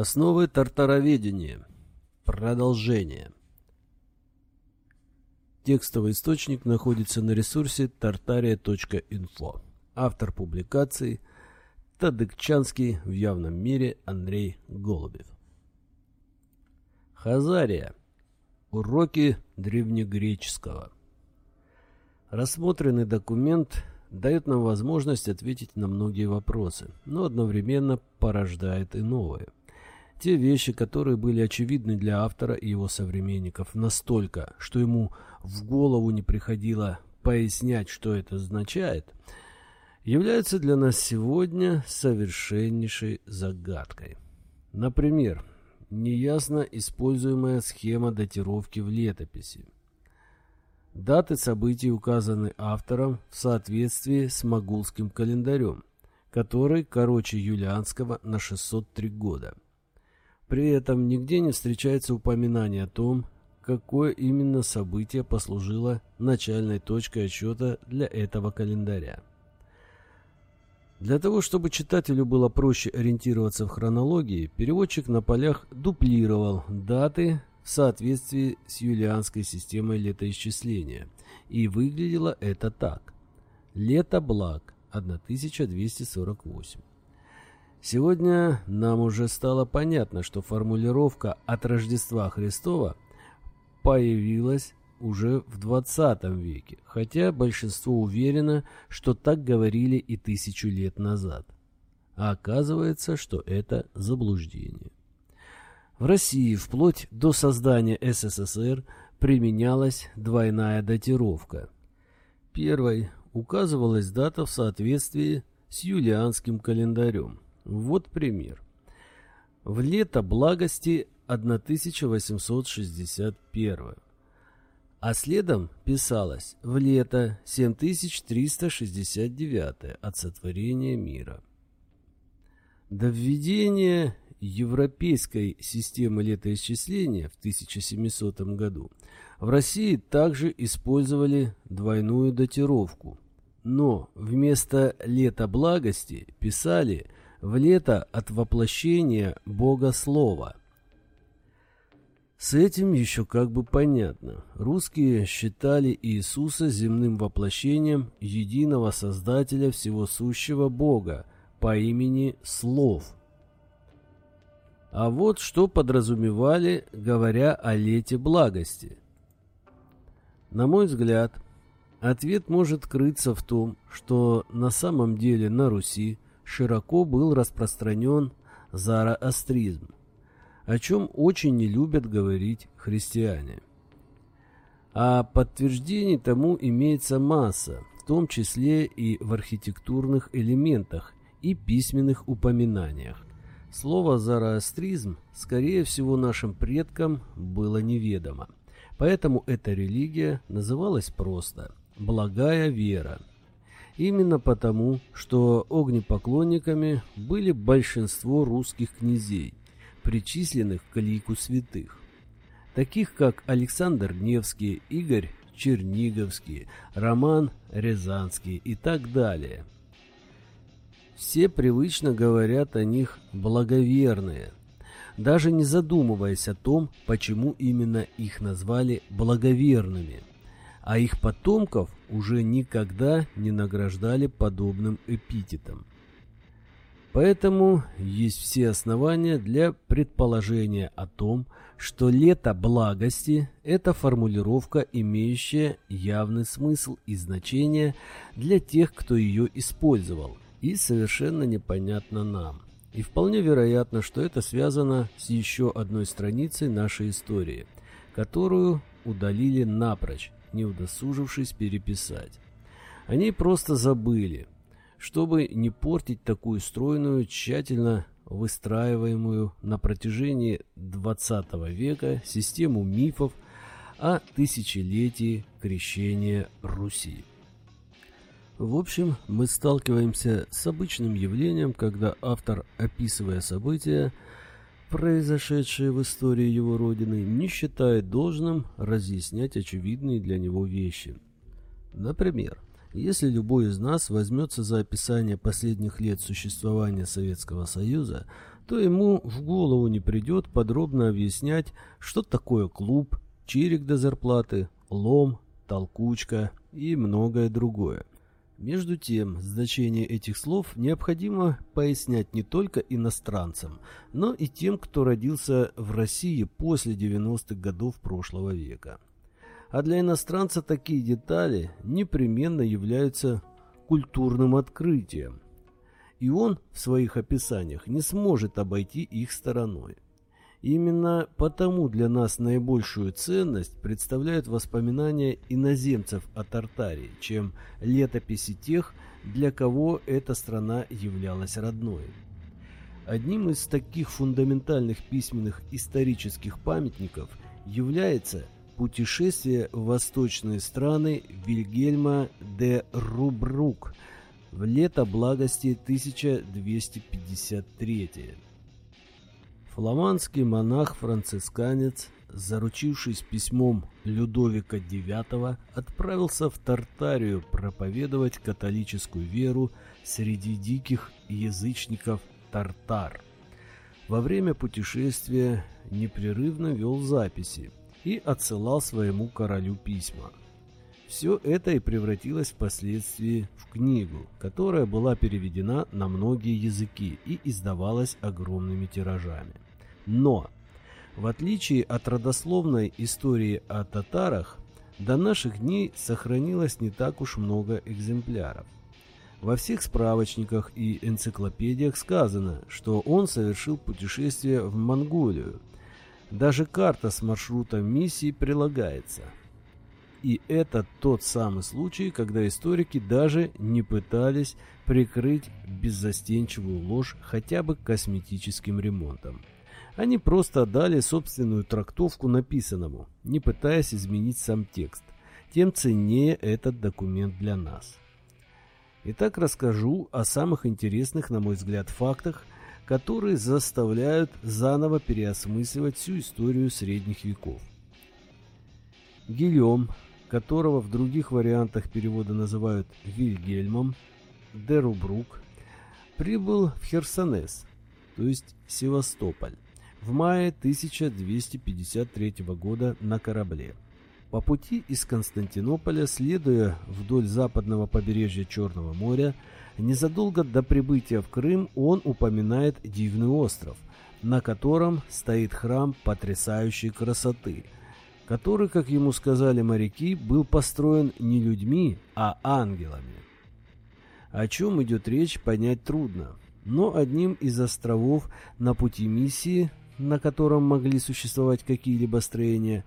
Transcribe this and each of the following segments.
Основы тартароведения. Продолжение. Текстовый источник находится на ресурсе tartaria.info. Автор публикации Тадыкчанский в явном мире Андрей Голубев. Хазария. Уроки древнегреческого. Рассмотренный документ дает нам возможность ответить на многие вопросы, но одновременно порождает и новые – те вещи, которые были очевидны для автора и его современников настолько, что ему в голову не приходило пояснять, что это означает, являются для нас сегодня совершеннейшей загадкой. Например, неясно используемая схема датировки в летописи. Даты событий указаны автором в соответствии с могулским календарем, который короче юлианского на 603 года – при этом нигде не встречается упоминание о том, какое именно событие послужило начальной точкой отсчета для этого календаря. Для того, чтобы читателю было проще ориентироваться в хронологии, переводчик на полях дуплировал даты в соответствии с юлианской системой летоисчисления. И выглядело это так. Лето благ 1248. Сегодня нам уже стало понятно, что формулировка «от Рождества Христова» появилась уже в 20 веке, хотя большинство уверено, что так говорили и тысячу лет назад. А оказывается, что это заблуждение. В России вплоть до создания СССР применялась двойная датировка. Первой указывалась дата в соответствии с юлианским календарем – вот пример. В лето благости 1861, а следом писалось в лето 7369 от сотворения мира. До введения европейской системы летоисчисления в 1700 году в России также использовали двойную датировку, но вместо лета благости писали – в лето от воплощения Бога Слова. С этим еще как бы понятно. Русские считали Иисуса земным воплощением единого Создателя всего сущего Бога по имени Слов. А вот что подразумевали, говоря о лете благости. На мой взгляд, ответ может крыться в том, что на самом деле на Руси – широко был распространен зороастризм, о чем очень не любят говорить христиане. А подтверждений тому имеется масса, в том числе и в архитектурных элементах и письменных упоминаниях. Слово «зороастризм» скорее всего нашим предкам было неведомо. Поэтому эта религия называлась просто «благая вера», Именно потому, что огнепоклонниками были большинство русских князей, причисленных к лику святых, таких как Александр Невский, Игорь Черниговский, Роман Рязанский и так далее. Все привычно говорят о них «благоверные», даже не задумываясь о том, почему именно их назвали «благоверными» а их потомков уже никогда не награждали подобным эпитетом. Поэтому есть все основания для предположения о том, что лето благости – это формулировка, имеющая явный смысл и значение для тех, кто ее использовал, и совершенно непонятно нам. И вполне вероятно, что это связано с еще одной страницей нашей истории, которую удалили напрочь, не удосужившись переписать. Они просто забыли, чтобы не портить такую стройную, тщательно выстраиваемую на протяжении XX века систему мифов о тысячелетии крещения Руси. В общем, мы сталкиваемся с обычным явлением, когда автор, описывая события, произошедшее в истории его родины, не считает должным разъяснять очевидные для него вещи. Например, если любой из нас возьмется за описание последних лет существования Советского Союза, то ему в голову не придет подробно объяснять, что такое клуб, чирик до зарплаты, лом, толкучка и многое другое. Между тем, значение этих слов необходимо пояснять не только иностранцам, но и тем, кто родился в России после 90-х годов прошлого века. А для иностранца такие детали непременно являются культурным открытием, и он в своих описаниях не сможет обойти их стороной. Именно потому для нас наибольшую ценность представляют воспоминания иноземцев о Тартарии, чем летописи тех, для кого эта страна являлась родной. Одним из таких фундаментальных письменных исторических памятников является путешествие в восточные страны Вильгельма де Рубрук в лето благости 1253 Фламандский монах-францисканец, заручившись письмом Людовика IX, отправился в Тартарию проповедовать католическую веру среди диких язычников тартар. Во время путешествия непрерывно вел записи и отсылал своему королю письма. Все это и превратилось впоследствии в книгу, которая была переведена на многие языки и издавалась огромными тиражами. Но, в отличие от родословной истории о татарах, до наших дней сохранилось не так уж много экземпляров. Во всех справочниках и энциклопедиях сказано, что он совершил путешествие в Монголию. Даже карта с маршрутом миссии прилагается. И это тот самый случай, когда историки даже не пытались прикрыть беззастенчивую ложь хотя бы косметическим ремонтом. Они просто дали собственную трактовку написанному, не пытаясь изменить сам текст. Тем ценнее этот документ для нас. Итак, расскажу о самых интересных, на мой взгляд, фактах, которые заставляют заново переосмысливать всю историю средних веков. Гильом, которого в других вариантах перевода называют Вильгельмом, Дерубрук, прибыл в Херсонес, то есть Севастополь, в мае 1253 года на корабле. По пути из Константинополя, следуя вдоль западного побережья Черного моря, незадолго до прибытия в Крым он упоминает Дивный остров, на котором стоит храм потрясающей красоты, который, как ему сказали моряки, был построен не людьми, а ангелами. О чем идет речь, понять трудно, но одним из островов на пути миссии на котором могли существовать какие-либо строения,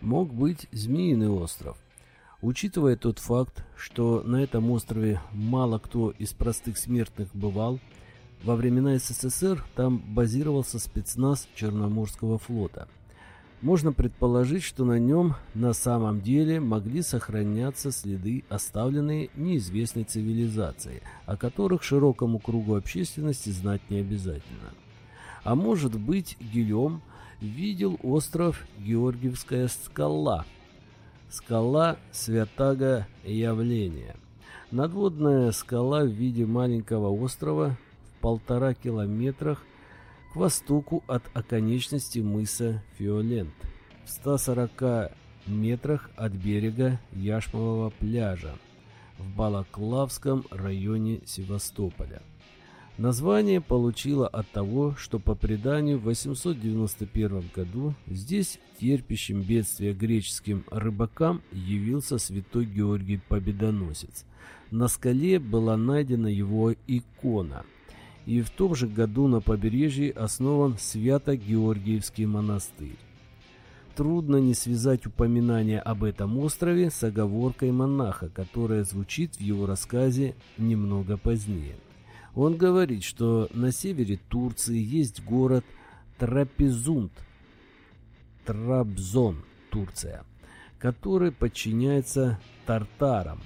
мог быть Змеиный остров. Учитывая тот факт, что на этом острове мало кто из простых смертных бывал, во времена СССР там базировался спецназ Черноморского флота. Можно предположить, что на нем на самом деле могли сохраняться следы, оставленные неизвестной цивилизацией, о которых широкому кругу общественности знать не обязательно. А может быть, Гильом видел остров Георгиевская скала. Скала Святаго явления. Надводная скала в виде маленького острова в полтора километрах к востоку от оконечности мыса Фиолент, в 140 метрах от берега Яшмового пляжа в Балаклавском районе Севастополя. Название получило от того, что по преданию в 891 году здесь терпящим бедствия греческим рыбакам явился святой Георгий Победоносец. На скале была найдена его икона, и в том же году на побережье основан Свято-Георгиевский монастырь. Трудно не связать упоминание об этом острове с оговоркой монаха, которая звучит в его рассказе немного позднее. Он говорит, что на севере Турции есть город Трапезунд, Трабзон, Турция, который подчиняется тартарам,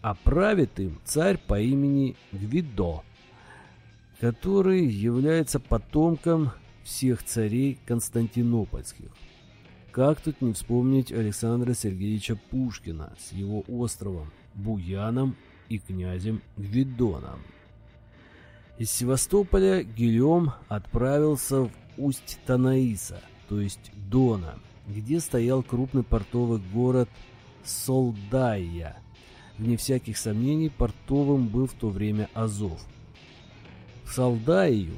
а правит им царь по имени Гвидо, который является потомком всех царей константинопольских. Как тут не вспомнить Александра Сергеевича Пушкина с его островом Буяном и князем Гвидоном. Из Севастополя Гильом отправился в усть Танаиса, то есть Дона, где стоял крупный портовый город Солдайя. Вне всяких сомнений, портовым был в то время Азов. В Солдаю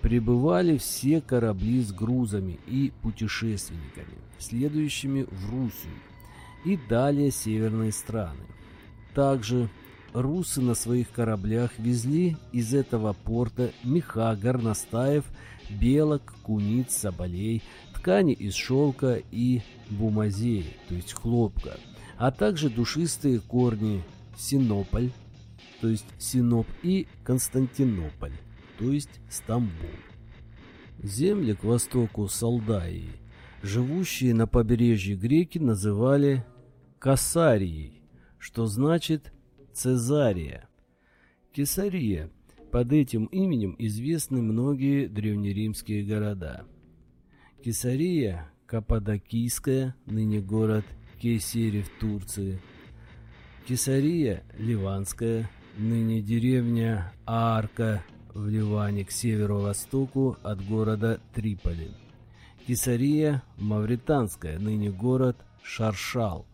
прибывали все корабли с грузами и путешественниками, следующими в Русию и далее северные страны. Также русы на своих кораблях везли из этого порта меха, горностаев, белок, куниц, соболей, ткани из шелка и бумазеи, то есть хлопка, а также душистые корни Синополь, то есть Синоп и Константинополь, то есть Стамбул. Земли к востоку Салдаии, живущие на побережье греки, называли Касарией, что значит Цезария. Кесария. Под этим именем известны многие древнеримские города. Кесария, Каппадокийская, ныне город Кейсери в Турции. Кесария, Ливанская, ныне деревня Аарка в Ливане к северо-востоку от города Триполи. Кесария, Мавританская, ныне город Шаршал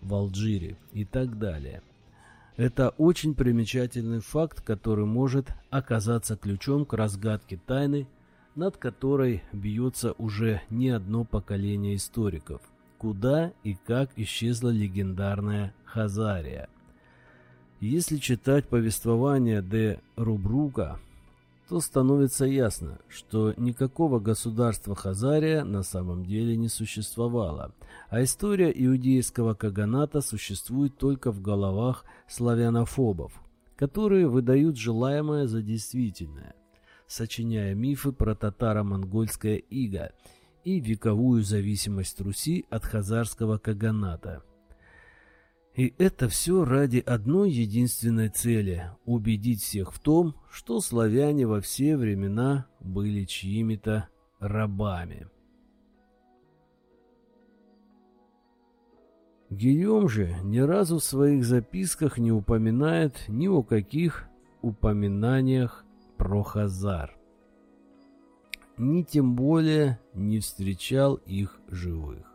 в Алжире и так далее. Это очень примечательный факт, который может оказаться ключом к разгадке тайны, над которой бьется уже не одно поколение историков. Куда и как исчезла легендарная Хазария? Если читать повествование де Рубрука, то становится ясно, что никакого государства Хазария на самом деле не существовало, а история иудейского каганата существует только в головах славянофобов, которые выдают желаемое за действительное, сочиняя мифы про татаро-монгольское иго и вековую зависимость Руси от хазарского каганата – и это все ради одной единственной цели – убедить всех в том, что славяне во все времена были чьими-то рабами. Гийом же ни разу в своих записках не упоминает ни о каких упоминаниях про Хазар, ни тем более не встречал их живых.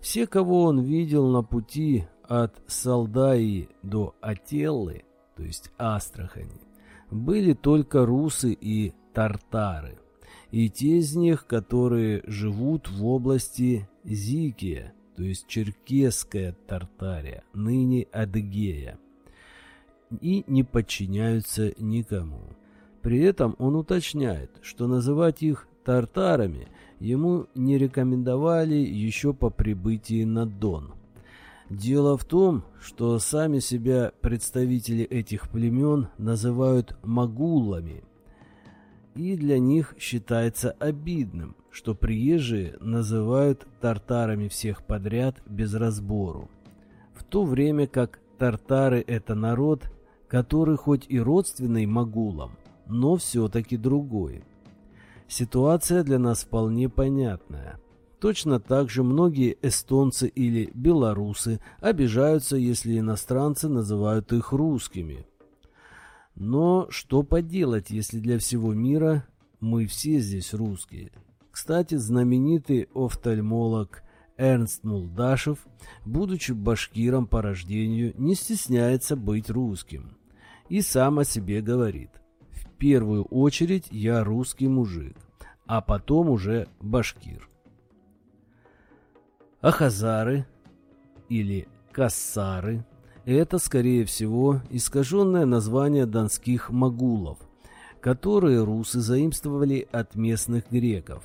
Все, кого он видел на пути от Салдаи до Ателлы, то есть Астрахани, были только русы и тартары, и те из них, которые живут в области Зикия, то есть Черкесская Тартария, ныне Адыгея, и не подчиняются никому. При этом он уточняет, что называть их тартарами ему не рекомендовали еще по прибытии на Дон. Дело в том, что сами себя представители этих племен называют магулами, и для них считается обидным, что приезжие называют тартарами всех подряд без разбору, в то время как тартары – это народ, который хоть и родственный магулам, но все-таки другой. Ситуация для нас вполне понятная – Точно так же многие эстонцы или белорусы обижаются, если иностранцы называют их русскими. Но что поделать, если для всего мира мы все здесь русские? Кстати, знаменитый офтальмолог Эрнст Мулдашев, будучи башкиром по рождению, не стесняется быть русским. И сам о себе говорит. В первую очередь я русский мужик, а потом уже башкир. А хазары или кассары – это, скорее всего, искаженное название донских магулов, которые русы заимствовали от местных греков.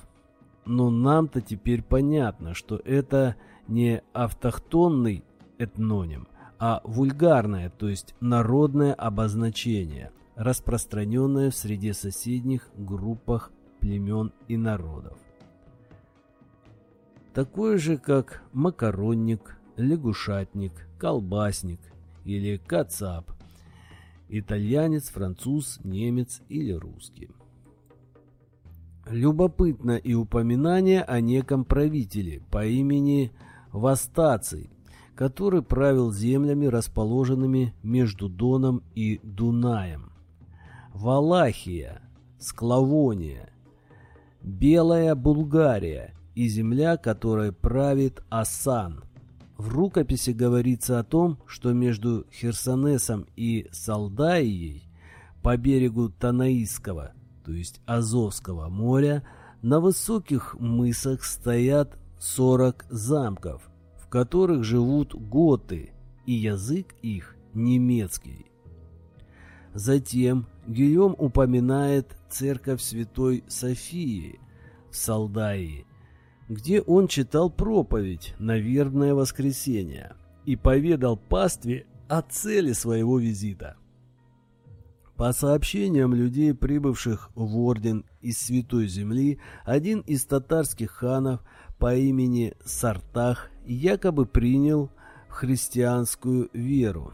Но нам-то теперь понятно, что это не автохтонный этноним, а вульгарное, то есть народное обозначение, распространенное в среде соседних группах племен и народов такой же, как макаронник, лягушатник, колбасник или кацап, итальянец, француз, немец или русский. Любопытно и упоминание о неком правителе по имени Вастаций, который правил землями, расположенными между Доном и Дунаем. Валахия, Склавония, Белая Булгария и земля, которой правит Асан. В рукописи говорится о том, что между Херсонесом и Салдаией по берегу Танаисского, то есть Азовского моря, на высоких мысах стоят 40 замков, в которых живут готы, и язык их немецкий. Затем Гийом упоминает церковь Святой Софии в Салдаии, где он читал проповедь на вербное воскресенье и поведал пастве о цели своего визита. По сообщениям людей, прибывших в орден из Святой Земли, один из татарских ханов по имени Сартах якобы принял христианскую веру.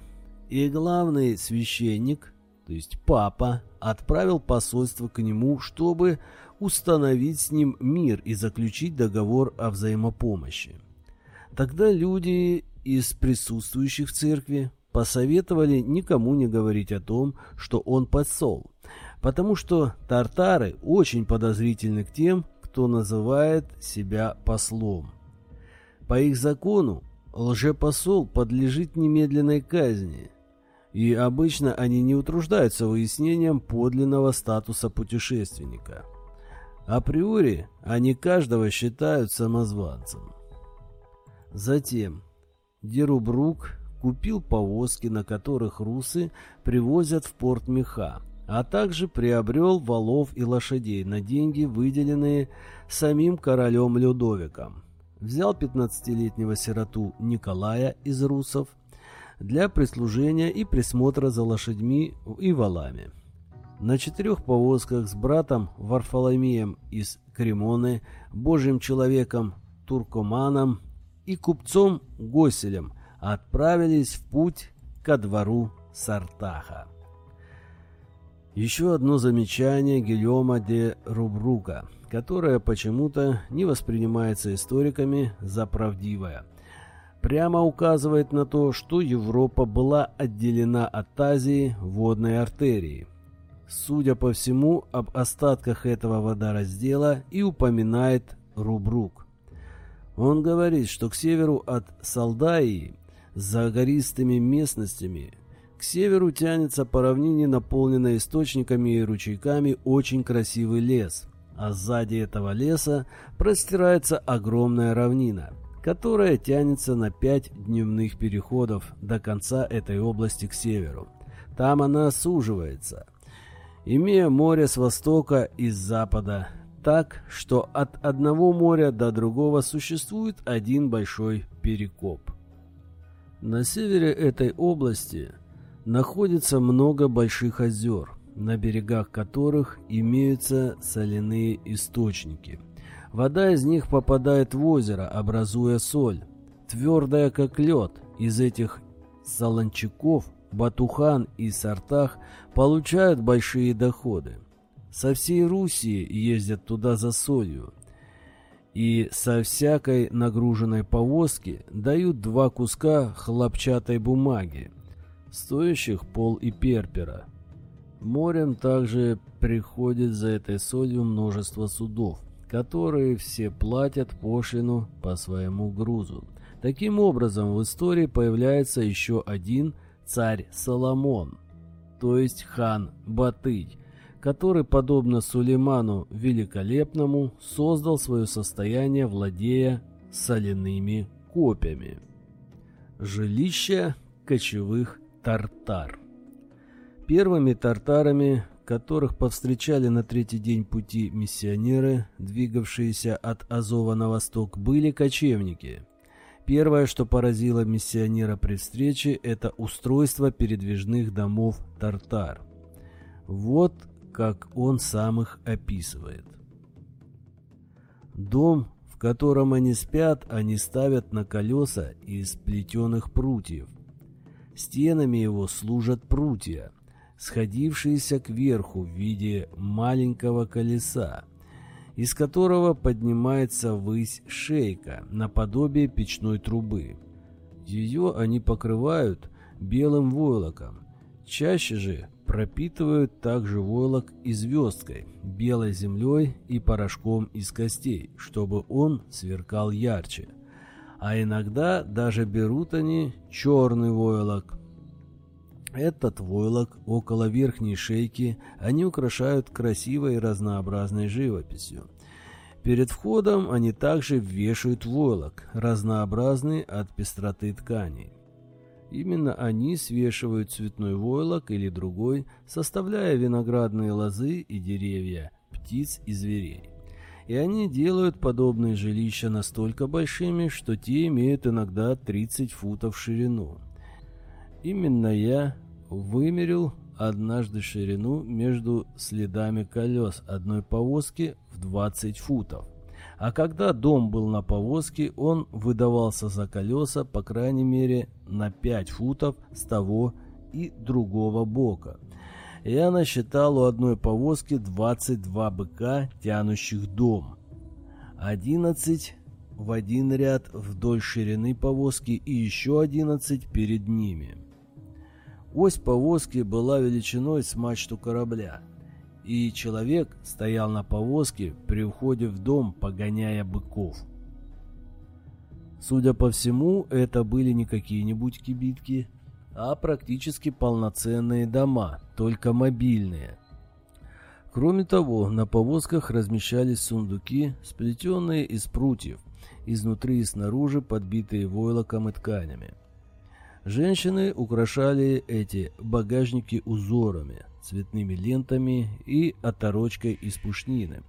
И главный священник, то есть папа, отправил посольство к нему, чтобы установить с ним мир и заключить договор о взаимопомощи. Тогда люди из присутствующих в церкви посоветовали никому не говорить о том, что он посол, потому что тартары очень подозрительны к тем, кто называет себя послом. По их закону лжепосол подлежит немедленной казни, и обычно они не утруждаются выяснением подлинного статуса путешественника. Априори они каждого считают самозванцем. Затем Дерубрук купил повозки, на которых русы привозят в порт меха, а также приобрел валов и лошадей на деньги, выделенные самим королем Людовиком. Взял 15-летнего сироту Николая из русов для прислужения и присмотра за лошадьми и валами. На четырех повозках с братом Варфоломеем из Кремоны, божьим человеком Туркоманом и купцом Госелем отправились в путь ко двору Сартаха. Еще одно замечание Гильома де Рубрука, которое почему-то не воспринимается историками за правдивое. Прямо указывает на то, что Европа была отделена от Азии водной артерией. Судя по всему, об остатках этого водораздела и упоминает Рубрук. Он говорит, что к северу от Салдаии за гористыми местностями к северу тянется по равнине, наполненной источниками и ручейками, очень красивый лес, а сзади этого леса простирается огромная равнина, которая тянется на пять дневных переходов до конца этой области к северу. Там она суживается, имея море с востока и с запада, так, что от одного моря до другого существует один большой перекоп. На севере этой области находится много больших озер, на берегах которых имеются соляные источники. Вода из них попадает в озеро, образуя соль, твердая как лед. Из этих солончаков Батухан и Сартах получают большие доходы. Со всей Руси ездят туда за солью, и со всякой нагруженной повозки дают два куска хлопчатой бумаги, стоящих пол и перпера. Морем также приходит за этой солью множество судов, которые все платят пошлину по своему грузу. Таким образом, в истории появляется еще один царь Соломон, то есть хан Батый, который, подобно Сулейману Великолепному, создал свое состояние, владея соляными копьями. Жилище кочевых тартар. Первыми тартарами, которых повстречали на третий день пути миссионеры, двигавшиеся от Азова на восток, были кочевники. Первое, что поразило миссионера при встрече, это устройство передвижных домов тартар. Вот как он сам их описывает. Дом, в котором они спят, они ставят на колеса из плетеных прутьев. Стенами его служат прутья, сходившиеся кверху в виде маленького колеса, из которого поднимается высь шейка, наподобие печной трубы. Ее они покрывают белым войлоком, чаще же пропитывают также войлок и звездкой, белой землей и порошком из костей, чтобы он сверкал ярче. А иногда даже берут они черный войлок. Этот войлок около верхней шейки они украшают красивой и разнообразной живописью. Перед входом они также вешают войлок, разнообразный от пестроты тканей. Именно они свешивают цветной войлок или другой, составляя виноградные лозы и деревья, птиц и зверей. И они делают подобные жилища настолько большими, что те имеют иногда 30 футов в ширину. Именно я вымерил однажды ширину между следами колес одной повозки в 20 футов. А когда дом был на повозке, он выдавался за колеса, по крайней мере, на 5 футов с того и другого бока. Я насчитал у одной повозки 22 быка, тянущих дом. 11 в один ряд вдоль ширины повозки и еще 11 перед ними. Ось повозки была величиной с мачту корабля и человек стоял на повозке при входе в дом, погоняя быков. Судя по всему, это были не какие-нибудь кибитки, а практически полноценные дома, только мобильные. Кроме того, на повозках размещались сундуки, сплетенные из прутьев, изнутри и снаружи подбитые войлоком и тканями. Женщины украшали эти багажники узорами, цветными лентами и оторочкой из пушнины.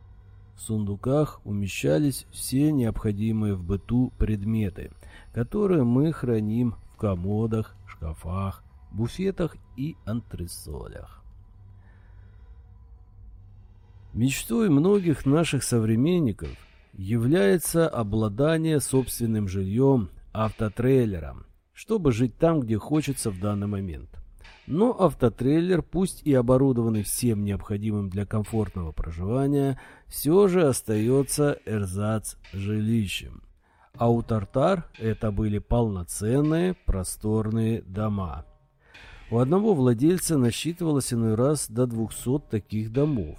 В сундуках умещались все необходимые в быту предметы, которые мы храним в комодах, шкафах, буфетах и антресолях. Мечтой многих наших современников является обладание собственным жильем автотрейлером, чтобы жить там, где хочется в данный момент. Но автотрейлер, пусть и оборудованный всем необходимым для комфортного проживания, все же остается эрзац жилищем. А у тартар это были полноценные просторные дома. У одного владельца насчитывалось иной раз до 200 таких домов.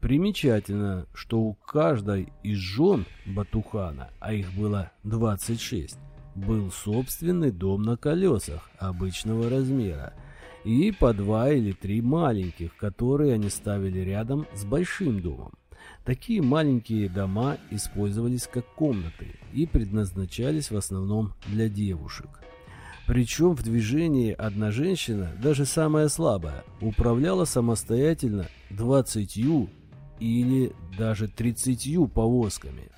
Примечательно, что у каждой из жен Батухана, а их было 26, был собственный дом на колесах обычного размера – и по два или три маленьких, которые они ставили рядом с большим домом. Такие маленькие дома использовались как комнаты и предназначались в основном для девушек. Причем в движении одна женщина, даже самая слабая, управляла самостоятельно двадцатью или даже тридцатью повозками.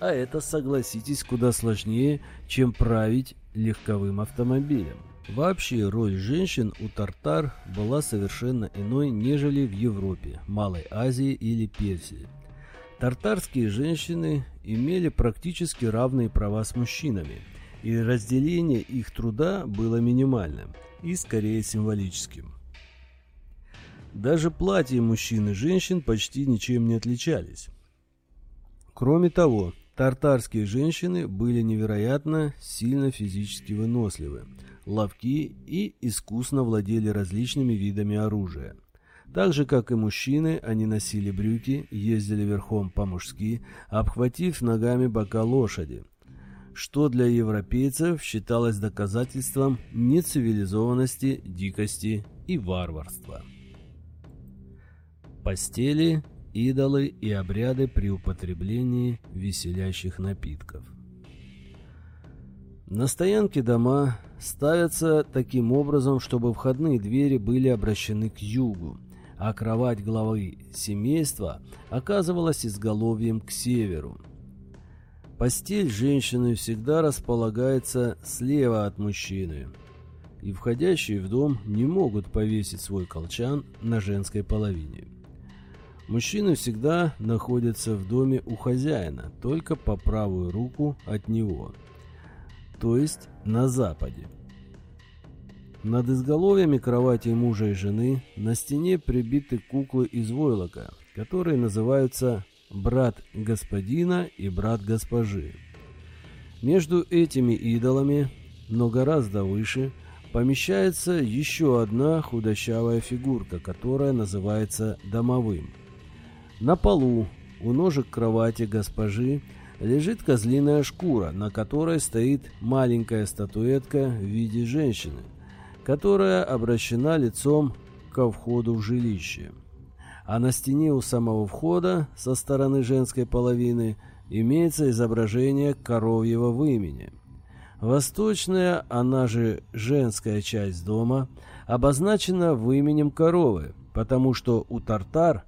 А это, согласитесь, куда сложнее, чем править легковым автомобилем. Вообще роль женщин у тартар была совершенно иной, нежели в Европе, Малой Азии или Персии. Тартарские женщины имели практически равные права с мужчинами, и разделение их труда было минимальным и скорее символическим. Даже платья мужчин и женщин почти ничем не отличались. Кроме того, тартарские женщины были невероятно сильно физически выносливы – ловки и искусно владели различными видами оружия. Так же, как и мужчины, они носили брюки, ездили верхом по-мужски, обхватив ногами бока лошади, что для европейцев считалось доказательством нецивилизованности, дикости и варварства. Постели, идолы и обряды при употреблении веселящих напитков. На стоянке дома ставятся таким образом, чтобы входные двери были обращены к югу, а кровать главы семейства оказывалась изголовьем к северу. Постель женщины всегда располагается слева от мужчины, и входящие в дом не могут повесить свой колчан на женской половине. Мужчины всегда находятся в доме у хозяина, только по правую руку от него – то есть на западе. Над изголовьями кровати мужа и жены на стене прибиты куклы из войлока, которые называются «брат господина» и «брат госпожи». Между этими идолами, но гораздо выше, помещается еще одна худощавая фигурка, которая называется домовым. На полу у ножек кровати госпожи лежит козлиная шкура, на которой стоит маленькая статуэтка в виде женщины, которая обращена лицом ко входу в жилище. А на стене у самого входа со стороны женской половины имеется изображение коровьего вымени. Восточная, она же женская часть дома, обозначена выменем коровы, потому что у тартар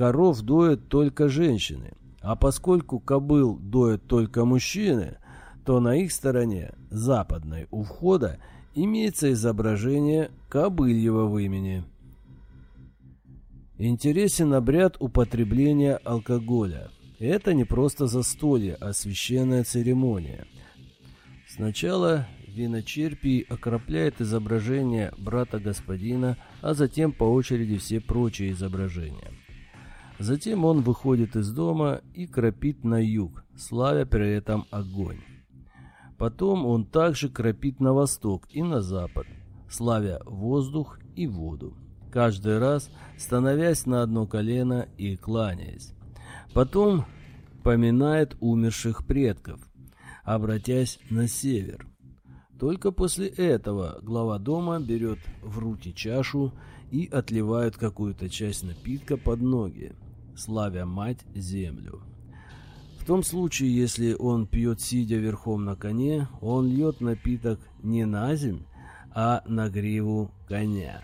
коров доят только женщины, а поскольку кобыл доят только мужчины, то на их стороне, западной, у входа, имеется изображение кобыльего вымени. Интересен обряд употребления алкоголя. Это не просто застолье, а священная церемония. Сначала виночерпий окропляет изображение брата господина, а затем по очереди все прочие изображения. Затем он выходит из дома и кропит на юг, славя при этом огонь. Потом он также кропит на восток и на запад, славя воздух и воду, каждый раз становясь на одно колено и кланяясь. Потом поминает умерших предков, обратясь на север. Только после этого глава дома берет в руки чашу и отливает какую-то часть напитка под ноги славя мать землю. В том случае, если он пьет сидя верхом на коне, он льет напиток не на земь, а на гриву коня.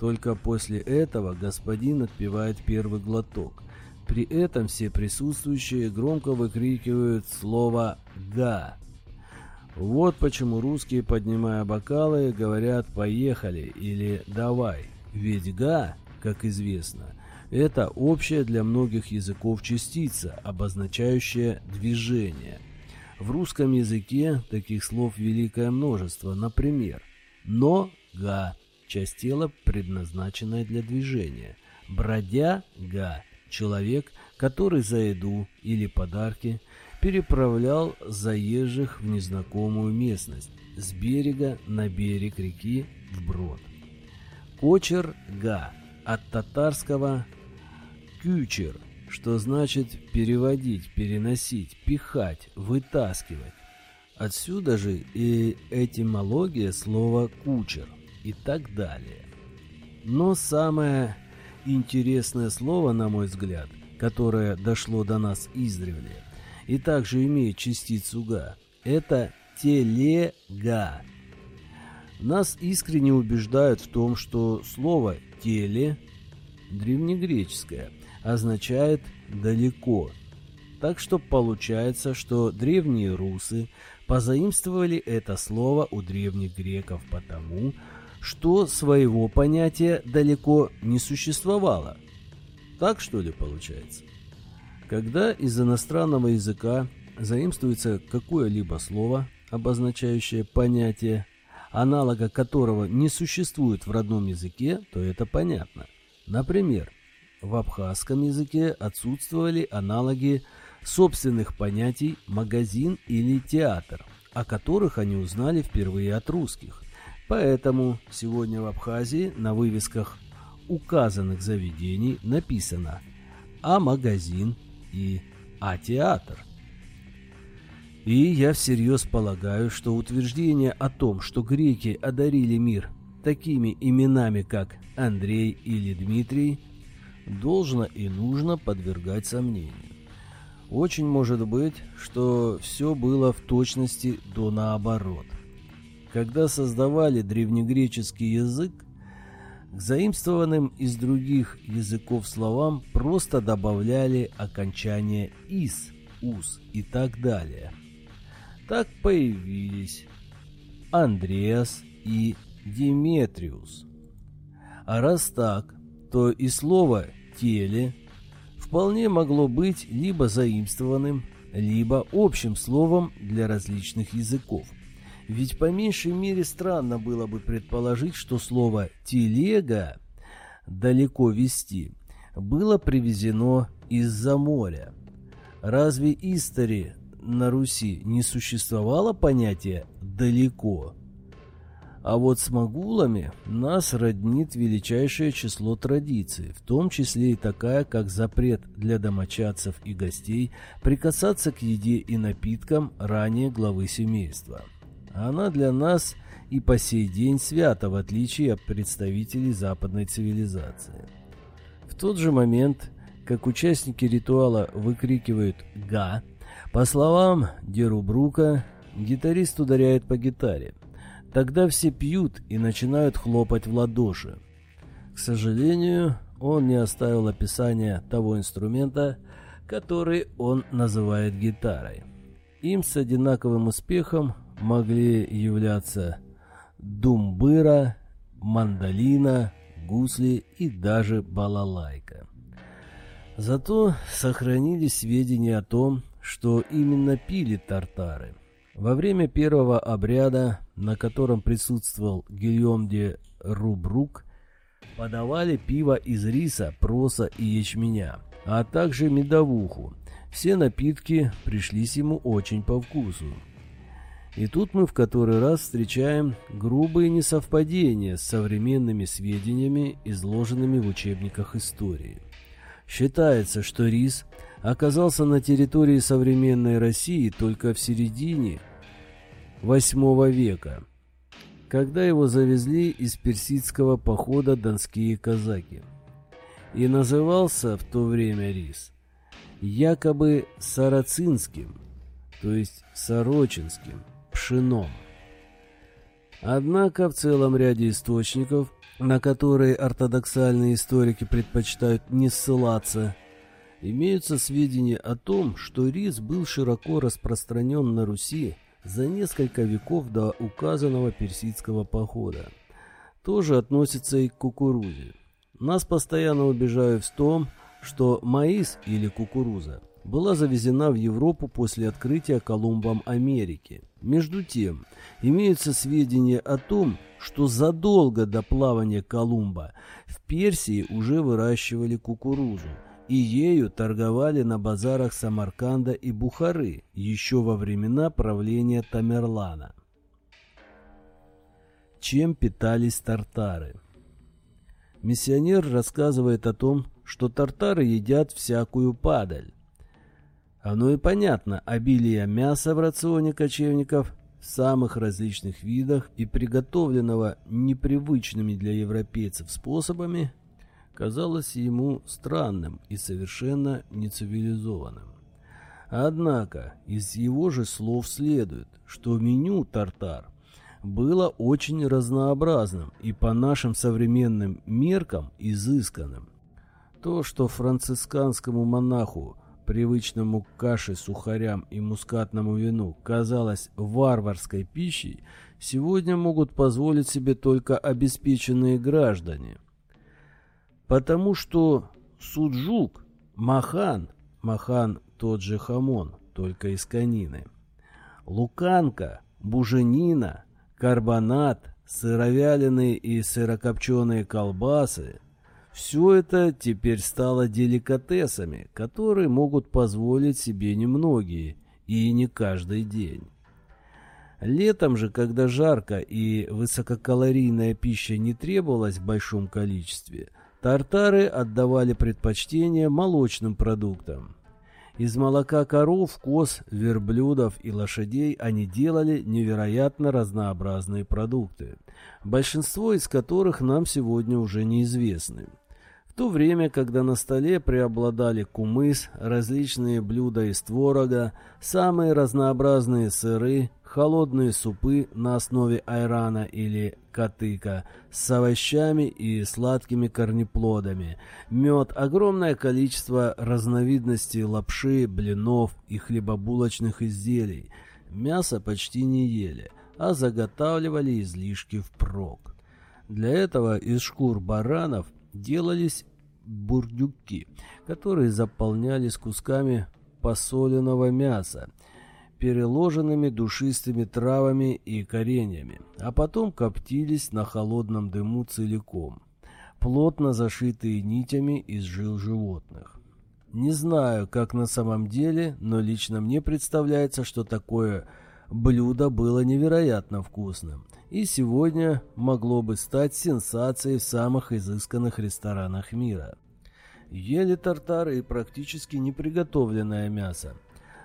Только после этого господин отпивает первый глоток. При этом все присутствующие громко выкрикивают слово «га». Вот почему русские, поднимая бокалы, говорят «поехали» или «давай». Ведь «га», как известно, это общая для многих языков частица, обозначающая движение. В русском языке таких слов великое множество. Например, «но-га» – часть тела, предназначенная для движения. «Бродя-га» – человек, который за еду или подарки переправлял заезжих в незнакомую местность с берега на берег реки вброд. Кочер-га – от татарского кючер, что значит переводить, переносить, пихать, вытаскивать. Отсюда же и этимология слова «кучер» и так далее. Но самое интересное слово, на мой взгляд, которое дошло до нас издревле, и также имеет частицу «га», это «телега». Нас искренне убеждают в том, что слово «теле» древнегреческое, означает «далеко». Так что получается, что древние русы позаимствовали это слово у древних греков потому, что своего понятия «далеко» не существовало. Так что ли получается? Когда из иностранного языка заимствуется какое-либо слово, обозначающее понятие, аналога которого не существует в родном языке, то это понятно. Например, в абхазском языке отсутствовали аналоги собственных понятий «магазин» или «театр», о которых они узнали впервые от русских. Поэтому сегодня в Абхазии на вывесках указанных заведений написано «А-магазин» и «А-театр». И я всерьез полагаю, что утверждение о том, что греки одарили мир такими именами, как Андрей или Дмитрий, должно и нужно подвергать сомнению. Очень может быть, что все было в точности до наоборот. Когда создавали древнегреческий язык, к заимствованным из других языков словам просто добавляли окончание «ис», «ус» и так далее. Так появились Андреас и Диметриус. А раз так, то и слово теле вполне могло быть либо заимствованным, либо общим словом для различных языков. Ведь по меньшей мере странно было бы предположить, что слово «телега» далеко вести было привезено из-за моря. Разве истори на Руси не существовало понятия «далеко»? А вот с магулами нас роднит величайшее число традиций, в том числе и такая, как запрет для домочадцев и гостей прикасаться к еде и напиткам ранее главы семейства. Она для нас и по сей день свята, в отличие от представителей западной цивилизации. В тот же момент, как участники ритуала выкрикивают «Га!», по словам Дерубрука, гитарист ударяет по гитаре. Тогда все пьют и начинают хлопать в ладоши. К сожалению, он не оставил описания того инструмента, который он называет гитарой. Им с одинаковым успехом могли являться думбыра, мандолина, гусли и даже балалайка. Зато сохранились сведения о том, что именно пили тартары. Во время первого обряда, на котором присутствовал Гильом де Рубрук, подавали пиво из риса, проса и ячменя, а также медовуху. Все напитки пришлись ему очень по вкусу. И тут мы в который раз встречаем грубые несовпадения с современными сведениями, изложенными в учебниках истории. Считается, что рис оказался на территории современной России только в середине VIII века, когда его завезли из персидского похода донские казаки. И назывался в то время рис якобы сарацинским, то есть сорочинским пшеном. Однако в целом ряде источников, на которые ортодоксальные историки предпочитают не ссылаться, имеются сведения о том, что рис был широко распространен на Руси за несколько веков до указанного персидского похода. Тоже относится и к кукурузе. Нас постоянно убеждают в том, что маис или кукуруза была завезена в Европу после открытия Колумбом Америки. Между тем, имеются сведения о том, что задолго до плавания Колумба в Персии уже выращивали кукурузу, и ею торговали на базарах Самарканда и Бухары еще во времена правления Тамерлана. Чем питались тартары? Миссионер рассказывает о том, что тартары едят всякую падаль, оно и понятно, обилие мяса в рационе кочевников в самых различных видах и приготовленного непривычными для европейцев способами казалось ему странным и совершенно нецивилизованным. Однако из его же слов следует, что меню тартар было очень разнообразным и по нашим современным меркам изысканным. То, что францисканскому монаху привычному к каше, сухарям и мускатному вину, казалось варварской пищей, сегодня могут позволить себе только обеспеченные граждане. Потому что суджук, махан, махан тот же хамон, только из конины, луканка, буженина, карбонат, сыровяленые и сырокопченые колбасы – все это теперь стало деликатесами, которые могут позволить себе немногие и не каждый день. Летом же, когда жарко и высококалорийная пища не требовалась в большом количестве, тартары отдавали предпочтение молочным продуктам. Из молока коров, коз, верблюдов и лошадей они делали невероятно разнообразные продукты, большинство из которых нам сегодня уже неизвестны то время, когда на столе преобладали кумыс, различные блюда из творога, самые разнообразные сыры, холодные супы на основе айрана или катыка с овощами и сладкими корнеплодами, мед, огромное количество разновидностей лапши, блинов и хлебобулочных изделий. Мясо почти не ели, а заготавливали излишки впрок. Для этого из шкур баранов делались бурдюки, которые заполнялись кусками посоленного мяса, переложенными душистыми травами и кореньями, а потом коптились на холодном дыму целиком, плотно зашитые нитями из жил животных. Не знаю, как на самом деле, но лично мне представляется, что такое блюдо было невероятно вкусным. и сегодня могло бы стать сенсацией в самых изысканных ресторанах мира. Ели тартары и практически неприготовленное мясо.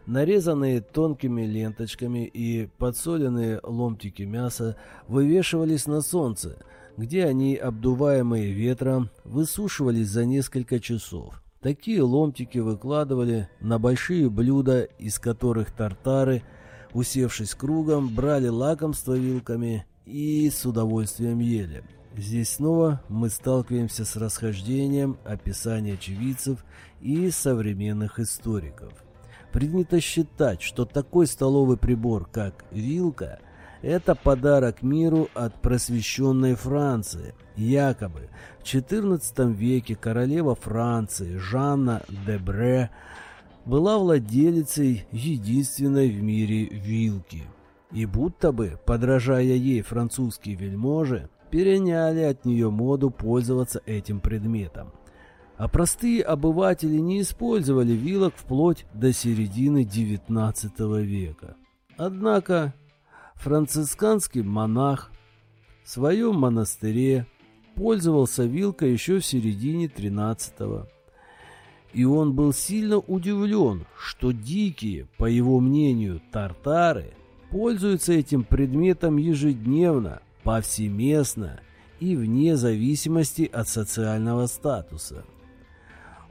Нарезанные тонкими ленточками и подсоленные ломтики мяса вывешивались на солнце, где они, обдуваемые ветром, высушивались за несколько часов. Такие ломтики выкладывали на большие блюда, из которых тартары, усевшись кругом, брали лакомство вилками и с удовольствием ели. Здесь снова мы сталкиваемся с расхождением описаний очевидцев и современных историков. Принято считать, что такой столовый прибор, как вилка, это подарок миру от просвещенной Франции. Якобы в XIV веке королева Франции Жанна де Бре была владелицей единственной в мире вилки. И будто бы, подражая ей французские вельможи, переняли от нее моду пользоваться этим предметом. А простые обыватели не использовали вилок вплоть до середины XIX века. Однако францисканский монах в своем монастыре пользовался вилкой еще в середине XIII и он был сильно удивлен, что дикие, по его мнению, тартары пользуются этим предметом ежедневно, повсеместно и вне зависимости от социального статуса.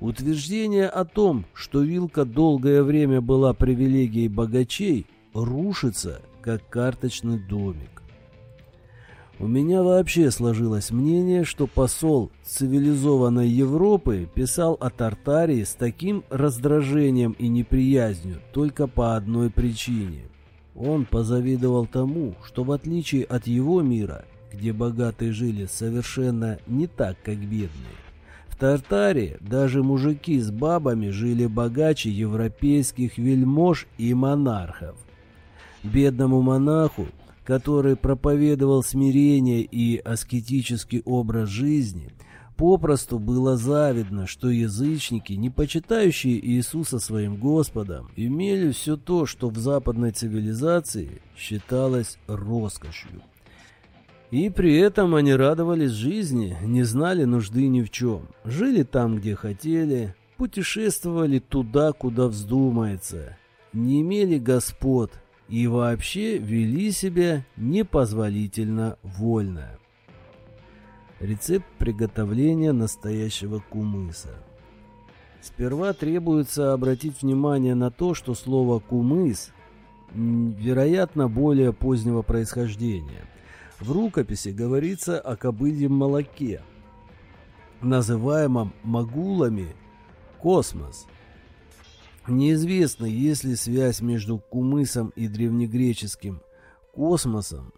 Утверждение о том, что вилка долгое время была привилегией богачей, рушится, как карточный домик. У меня вообще сложилось мнение, что посол цивилизованной Европы писал о Тартарии с таким раздражением и неприязнью только по одной причине. Он позавидовал тому, что в отличие от его мира, где богатые жили совершенно не так, как бедные, в Тартаре даже мужики с бабами жили богаче европейских вельмож и монархов. Бедному монаху, который проповедовал смирение и аскетический образ жизни, попросту было завидно, что язычники, не почитающие Иисуса своим Господом, имели все то, что в западной цивилизации считалось роскошью. И при этом они радовались жизни, не знали нужды ни в чем, жили там, где хотели, путешествовали туда, куда вздумается, не имели господ, и вообще вели себя непозволительно вольно. Рецепт приготовления настоящего кумыса. Сперва требуется обратить внимание на то, что слово «кумыс» вероятно более позднего происхождения. В рукописи говорится о кобыльем молоке, называемом магулами «космос», Неизвестно, есть ли связь между кумысом и древнегреческим космосом,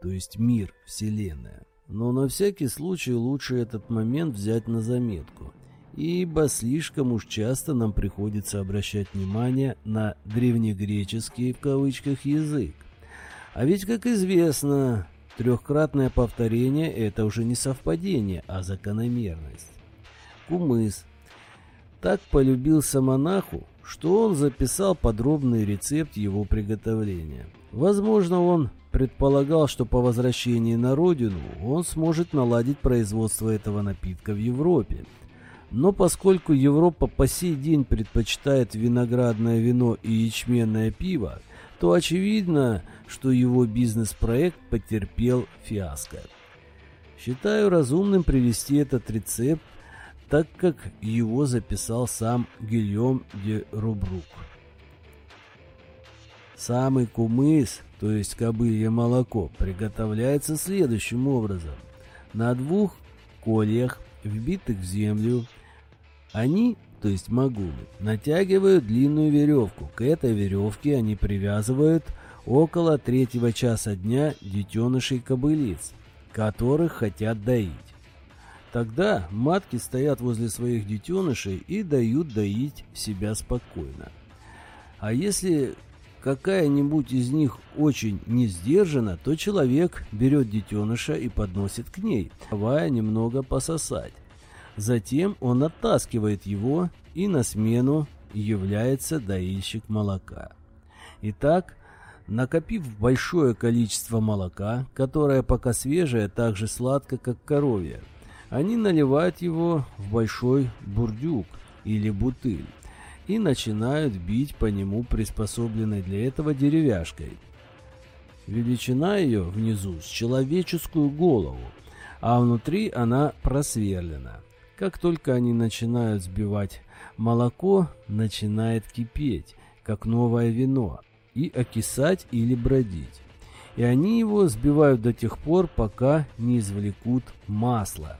то есть мир, Вселенная. Но на всякий случай лучше этот момент взять на заметку, ибо слишком уж часто нам приходится обращать внимание на древнегреческий в кавычках язык. А ведь, как известно, трехкратное повторение – это уже не совпадение, а закономерность. Кумыс так полюбился монаху, что он записал подробный рецепт его приготовления. Возможно, он предполагал, что по возвращении на родину он сможет наладить производство этого напитка в Европе. Но поскольку Европа по сей день предпочитает виноградное вино и ячменное пиво, то очевидно, что его бизнес-проект потерпел фиаско. Считаю разумным привести этот рецепт так как его записал сам Гильом де Рубрук. Самый кумыс, то есть кобылье молоко, приготовляется следующим образом. На двух кольях, вбитых в землю, они, то есть магулы, натягивают длинную веревку. К этой веревке они привязывают около третьего часа дня детенышей кобылиц, которых хотят доить. Тогда матки стоят возле своих детенышей и дают доить себя спокойно. А если какая-нибудь из них очень не сдержана, то человек берет детеныша и подносит к ней, давая немного пососать. Затем он оттаскивает его, и на смену является доильщик молока. Итак, Накопив большое количество молока, которое пока свежее, так же сладко, как коровье, они наливают его в большой бурдюк или бутыль и начинают бить по нему приспособленной для этого деревяшкой. Величина ее внизу с человеческую голову, а внутри она просверлена. Как только они начинают сбивать молоко, начинает кипеть, как новое вино, и окисать или бродить. И они его сбивают до тех пор, пока не извлекут масло.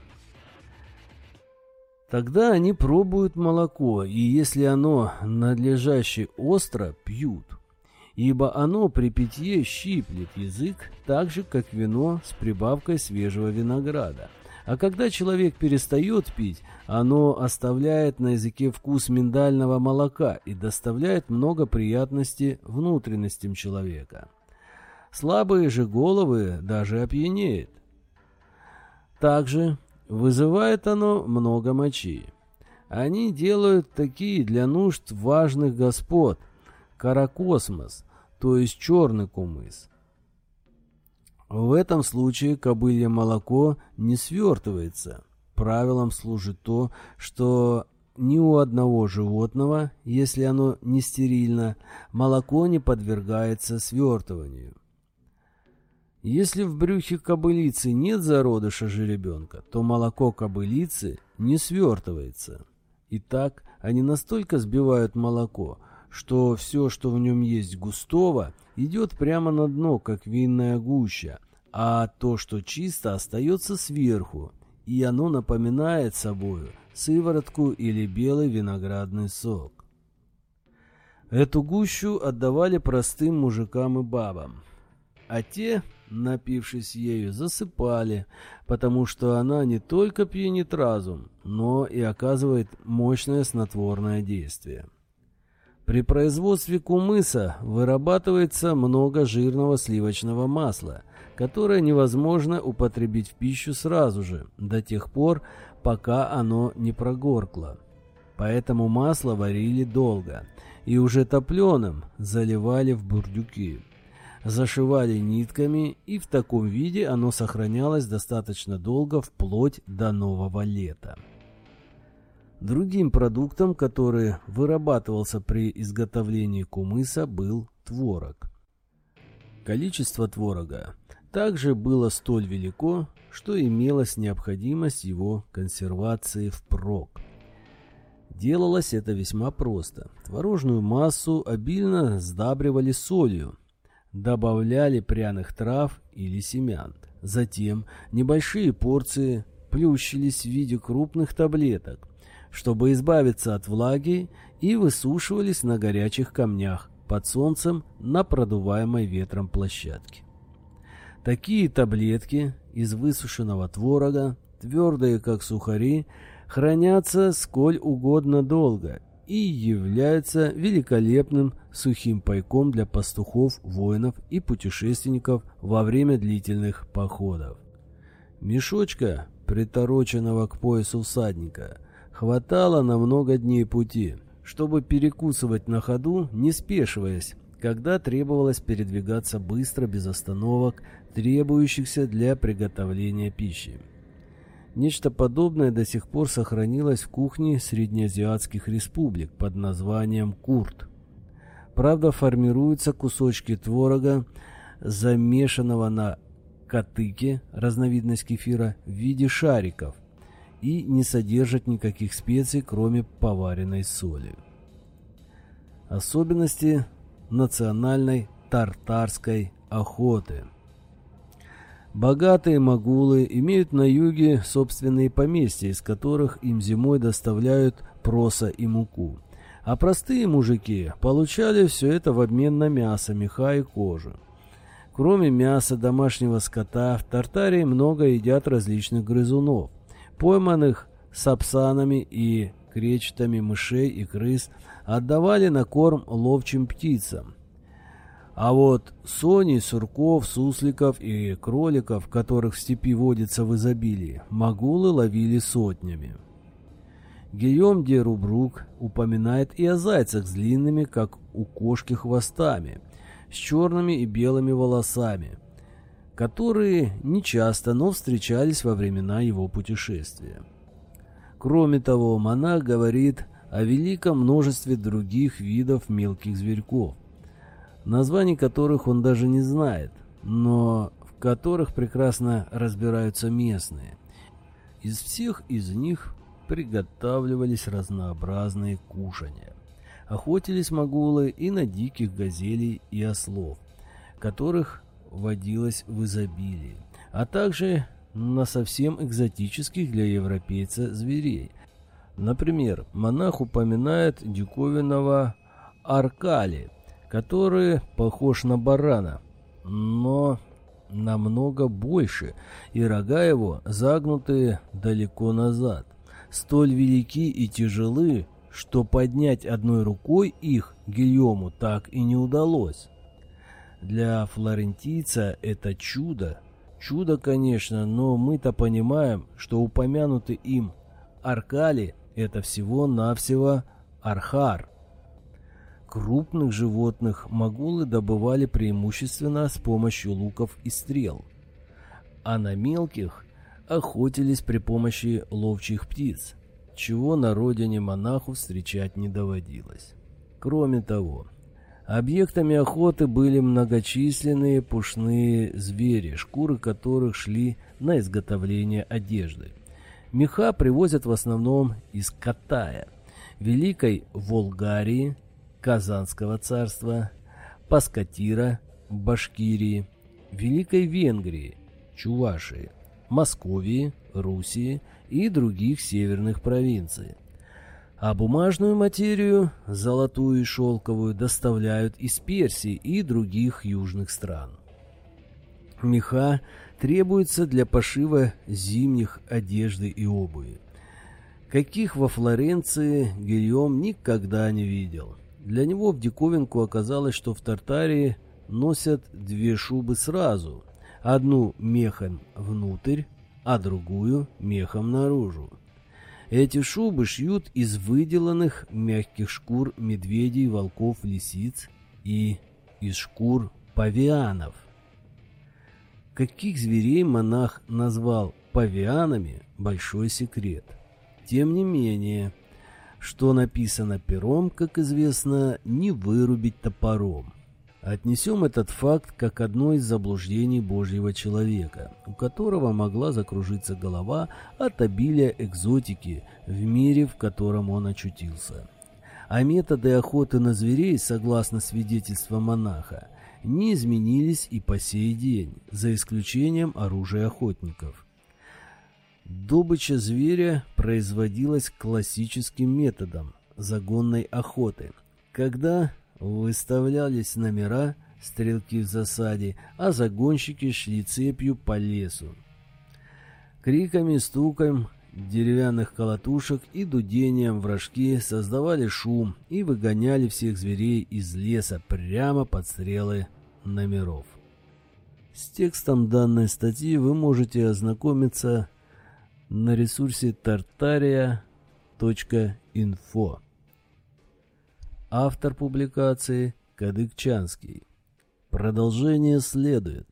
Тогда они пробуют молоко, и если оно надлежаще остро, пьют. Ибо оно при питье щиплет язык, так же, как вино с прибавкой свежего винограда. А когда человек перестает пить, оно оставляет на языке вкус миндального молока и доставляет много приятностей внутренностям человека. Слабые же головы даже опьянеют. Также Вызывает оно много мочи. Они делают такие для нужд важных господ, каракосмос, то есть черный кумыс. В этом случае кобылье молоко не свертывается. Правилом служит то, что ни у одного животного, если оно не стерильно, молоко не подвергается свертыванию. Если в брюхе кобылицы нет зародыша жеребенка, то молоко кобылицы не свертывается. Итак, они настолько сбивают молоко, что все, что в нем есть густого, идет прямо на дно, как винная гуща, а то, что чисто, остается сверху, и оно напоминает собою сыворотку или белый виноградный сок. Эту гущу отдавали простым мужикам и бабам, а те напившись ею, засыпали, потому что она не только пьянит разум, но и оказывает мощное снотворное действие. При производстве кумыса вырабатывается много жирного сливочного масла, которое невозможно употребить в пищу сразу же, до тех пор, пока оно не прогоркло. Поэтому масло варили долго и уже топленым заливали в бурдюки зашивали нитками, и в таком виде оно сохранялось достаточно долго, вплоть до нового лета. Другим продуктом, который вырабатывался при изготовлении кумыса, был творог. Количество творога также было столь велико, что имелась необходимость его консервации впрок. Делалось это весьма просто. Творожную массу обильно сдабривали солью, добавляли пряных трав или семян. Затем небольшие порции плющились в виде крупных таблеток, чтобы избавиться от влаги, и высушивались на горячих камнях под солнцем на продуваемой ветром площадке. Такие таблетки из высушенного творога, твердые как сухари, хранятся сколь угодно долго и являются великолепным сухим пайком для пастухов, воинов и путешественников во время длительных походов. Мешочка, притороченного к поясу всадника, хватало на много дней пути, чтобы перекусывать на ходу, не спешиваясь, когда требовалось передвигаться быстро, без остановок, требующихся для приготовления пищи. Нечто подобное до сих пор сохранилось в кухне среднеазиатских республик под названием курт. Правда, формируются кусочки творога, замешанного на катыке, разновидность кефира, в виде шариков, и не содержат никаких специй, кроме поваренной соли. Особенности национальной тартарской охоты – Богатые могулы имеют на юге собственные поместья, из которых им зимой доставляют проса и муку. А простые мужики получали все это в обмен на мясо, меха и кожу. Кроме мяса домашнего скота, в Тартарии много едят различных грызунов, пойманных сапсанами и кречетами мышей и крыс, отдавали на корм ловчим птицам, а вот соней, сурков, сусликов и кроликов, которых в степи водится в изобилии, могулы ловили сотнями. Гийом де Рубрук упоминает и о зайцах с длинными, как у кошки, хвостами, с черными и белыми волосами, которые нечасто, но встречались во времена его путешествия. Кроме того, монах говорит о великом множестве других видов мелких зверьков, названий которых он даже не знает, но в которых прекрасно разбираются местные. Из всех из них приготавливались разнообразные кушания. Охотились могулы и на диких газелей и ослов, которых водилось в изобилии, а также на совсем экзотических для европейца зверей. Например, монах упоминает диковинного аркали, который похож на барана, но намного больше, и рога его загнутые далеко назад, столь велики и тяжелы, что поднять одной рукой их Гильому так и не удалось. Для флорентийца это чудо. Чудо, конечно, но мы-то понимаем, что упомянутый им Аркали – это всего-навсего Архар. Крупных животных могулы добывали преимущественно с помощью луков и стрел, а на мелких охотились при помощи ловчих птиц, чего на родине монаху встречать не доводилось. Кроме того, объектами охоты были многочисленные пушные звери, шкуры которых шли на изготовление одежды. Меха привозят в основном из Катая, Великой Волгарии, Казанского царства, Паскатира, Башкирии, Великой Венгрии, Чувашии, Московии, Руси и других северных провинций. А бумажную материю, золотую и шелковую, доставляют из Персии и других южных стран. Меха требуются для пошива зимних одежды и обуви. Каких во Флоренции Гильом никогда не видел. Для него в диковинку оказалось, что в Тартарии носят две шубы сразу. Одну мехом внутрь, а другую мехом наружу. Эти шубы шьют из выделанных мягких шкур медведей, волков, лисиц и из шкур павианов. Каких зверей монах назвал павианами – большой секрет. Тем не менее, что написано пером, как известно, не вырубить топором. Отнесем этот факт как одно из заблуждений Божьего человека, у которого могла закружиться голова от обилия экзотики в мире, в котором он очутился. А методы охоты на зверей, согласно свидетельствам монаха, не изменились и по сей день, за исключением оружия охотников – Добыча зверя производилась классическим методом загонной охоты, когда выставлялись номера, стрелки в засаде, а загонщики шли цепью по лесу. Криками, стуком деревянных колотушек и дудением вражки создавали шум и выгоняли всех зверей из леса прямо под стрелы номеров. С текстом данной статьи вы можете ознакомиться на ресурсе tartaria.info. Автор публикации Кадыкчанский. Продолжение следует.